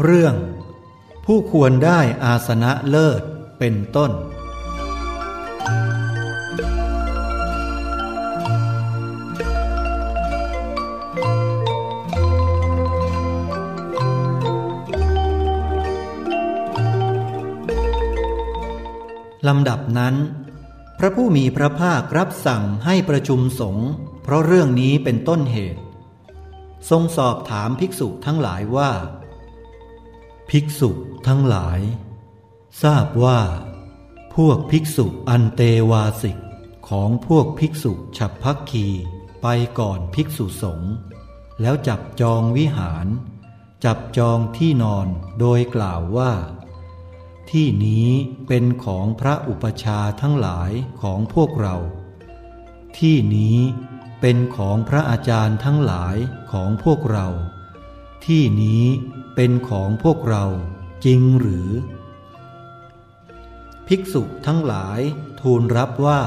เรื่อง ผู้ควรได้อาสนะเลิศเป็นต้น ลำดับนั้น พระผู้มีพระภาครับสั่งให้ประชุมสงฆ์เพราะเรื่องนี้เป็นต้นเหตุ ทรงสอบถามภิกษุทั้งหลายว่า ภิกษุทั้งหลาย ทราบว่า พวกภิกษุอันเตวาสิกของพวกภิกษุฉับพักคีไปก่อนภิกษุสงฆ์แล้วจับจองวิหาร จับจองที่นอนโดยกล่าวว่า ที่นี้เป็นของพระอุปชาทั้งหลายของพวกเรา ที่นี้เป็นของพระอาจารย์ทั้งหลายของพวกเรา ที่นี้ เป็นของพวกเราจริงหรือ ภิกษุทั้งหลายทูลรับว่า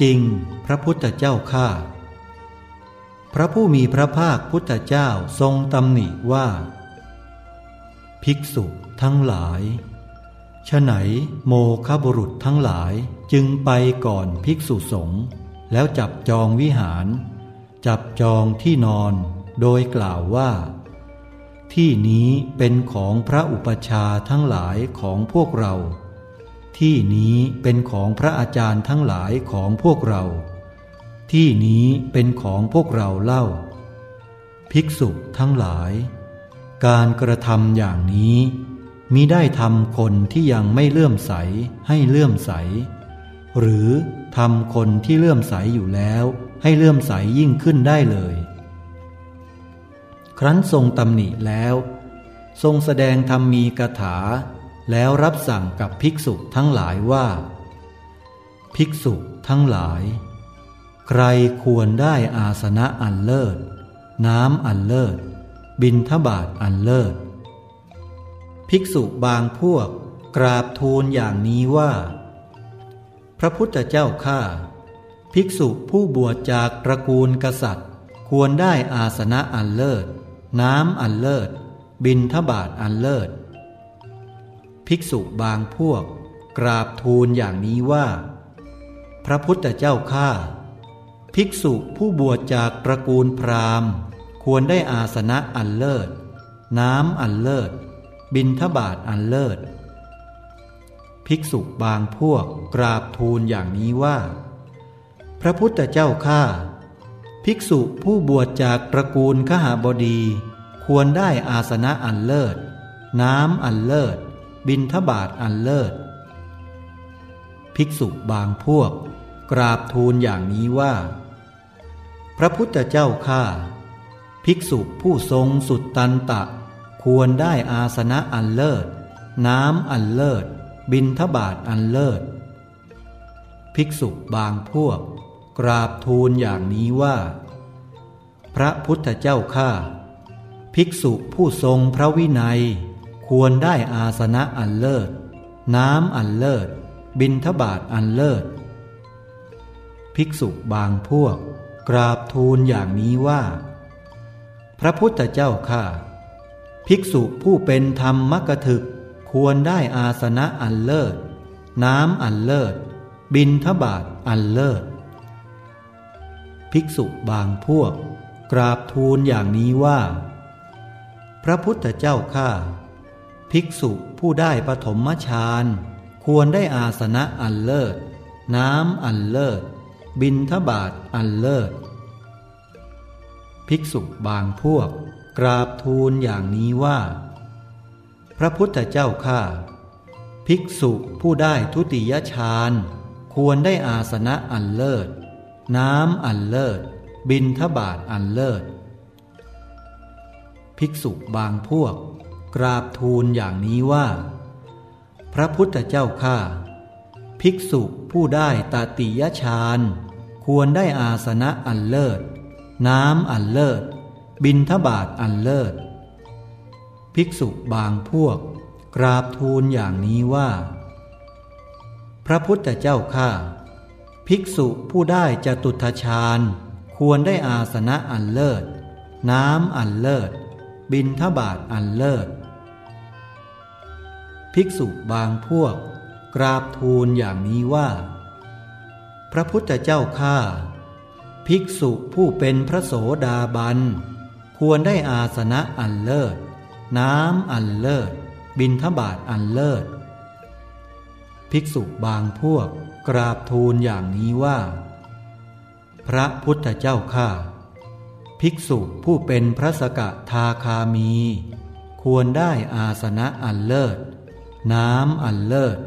จริงพระพุทธเจ้าข้าพระผู้มีพระภาคพุทธเจ้าทรงตำหนิว่า ภิกษุทั้งหลายฉไหนโมคบุรุษทั้งหลายจึงไปก่อนภิกษุสงฆ์แล้วจับจองวิหาร จับจองที่นอนโดยกล่าวว่า ที่นี้เป็นของพระอุปชาทั้งหลายของพวกเรา ที่นี้เป็นของพระอาจารย์ทั้งหลายของพวกเรา ที่นี้เป็นของพวกเราเล่า ภิกษุทั้งหลาย การกระทำอย่างนี้มิได้ทำคนที่ยังไม่เลื่อมใสให้เลื่อมใส หรือทำคนที่เลื่อมใสอยู่แล้วให้เลื่อมใสยิ่งขึ้นได้เลย ครั้นทรงตำหนิแล้ว ทรงแสดงธรรมมีกถา แล้วรับสั่งกับภิกษุทั้งหลายว่า ภิกษุทั้งหลาย ใครควรได้อาสนะอันเลิศ น้ำอันเลิศ บินทบาทอันเลิศ ภิกษุบางพวกกราบทูลอย่างนี้ว่า พระพุทธเจ้าข้าภิกษุผู้บวชจากตระกูลกษัตริย์ ควรได้อาสนะอันเลิศ น้ำอันเลิศ บินทบาทอันเลิศ ภิกษุบางพวก กราบทูลอย่างนี้ว่า พระพุทธเจ้าข้าภิกษุผู้บวชจากตระกูลพราหมณ์ ควรได้อาสนะอันเลิศ น้ำอันเลิศ บินทบาทอันเลิศ ภิกษุบางพวกกราบทูลอย่างนี้ว่า พระพุทธเจ้าข้าภิกษุผู้บวชจากตระกูลขหาบดี ควรได้อาสนะอันเลิศ น้ำอันเลิศ บินทบาทอันเลิศ ภิกษุบางพวก กราบทูลอย่างนี้ว่า พระพุทธเจ้าข้าภิกษุผู้ทรงสุดตันตะ ควรได้อาสนะอันเลิศ น้ำอันเลิศ บินทบาทอันเลิศ ภิกษุบางพวก กราบทูลอย่างนี้ว่า พระพุทธเจ้าข้า ภิกษุผู้ทรงพระวินัย ควรได้อาสนะอันเลิศ น้ำอันเลิศ บินทบาทอันเลิศ ภิกษุบางพวก กราบทูลอย่างนี้ว่า พระพุทธเจ้าข้าภิกษุผู้เป็นธรรมกถึก ควรได้อาสนะอันเลิศ น้ำอันเลิศ บินทบาทอันเลิศ ภิกษุบางพวก กราบทูลอย่างนี้ว่า พระพุทธเจ้าข้าภิกษุผู้ได้ปฐมฌานควรได้อาสนะอันเลิศ น้ำอันเลิศ บินทบาทอันเลิศ ภิกษุบางพวก กราบทูลอย่างนี้ว่า พระพุทธเจ้าข้าภิกษุผู้ได้ทุติยฌานควรได้อาสนะอันเลิศ น้ำอันเลิศ บินทบาทอันเลิศ ภิกษุบางพวก กราบทูลอย่างนี้ว่า พระพุทธเจ้าข้าภิกษุผู้ได้ตติยฌานควรได้อาสนะอันเลิศ น้ำอันเลิศ บินทบาทอันเลิศ ภิกษุบางพวก กราบทูลอย่างนี้ว่า พระพุทธเจ้าข้าภิกษุผู้ได้จตุทชาญควรได้อาสนะอันเลิศ น้ำอันเลิศ บินทบาทอันเลิศ ภิกษุบางพวก กราบทูลอย่างนี้ว่า พระพุทธเจ้าข้าภิกษุผู้เป็นพระโสดาบัน ควรได้อาสนะอันเลิศ น้ำอันเลิศ บิณฑบาตอันเลิศ ภิกษุบางพวก กราบทูลอย่างนี้ว่า พระพุทธเจ้าข้า ภิกษุผู้เป็นพระสกทาคามี ควรได้อาสนะอันเลิศ น้ำอันเลิศ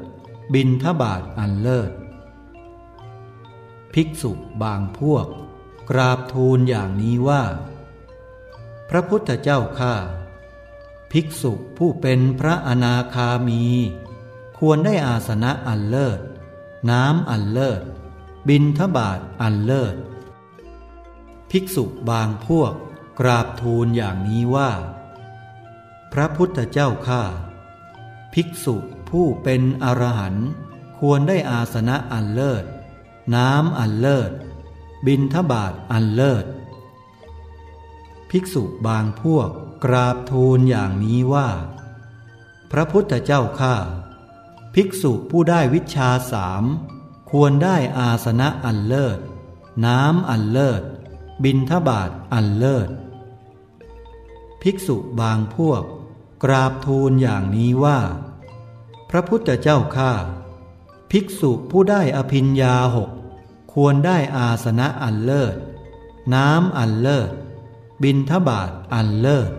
บิณฑบาตอันเลิศ ภิกษุบางพวก กราบทูลอย่างนี้ว่า พระพุทธเจ้าข้าภิกษุผู้เป็นพระอนาคามี ควรได้อาสนะอันเลิศ น้ำอันเลิศ บินทบาทอันเลิศ ภิกษุบางพวกกราบทูลอย่างนี้ว่า พระพุทธเจ้าข้าภิกษุผู้เป็นอรหันต์ควรได้อาสนะอันเลิศ น้ำอันเลิศ บินทบาทอันเลิศ ภิกษุบางพวกกราบทูลอย่างนี้ว่า พระพุทธเจ้าข้าภิกษุผู้ได้วิชาสามควรได้อาสนะอันเลิศ น้ำอันเลิศ บินทบาทอันเลิศ ภิกษุบางพวก กราบทูลอย่างนี้ว่า พระพุทธเจ้าข้าภิกษุผู้ได้อภิญญาหกควรได้อาสนะอันเลิศ น้ำอันเลิศ บินทบาทอันเลิศ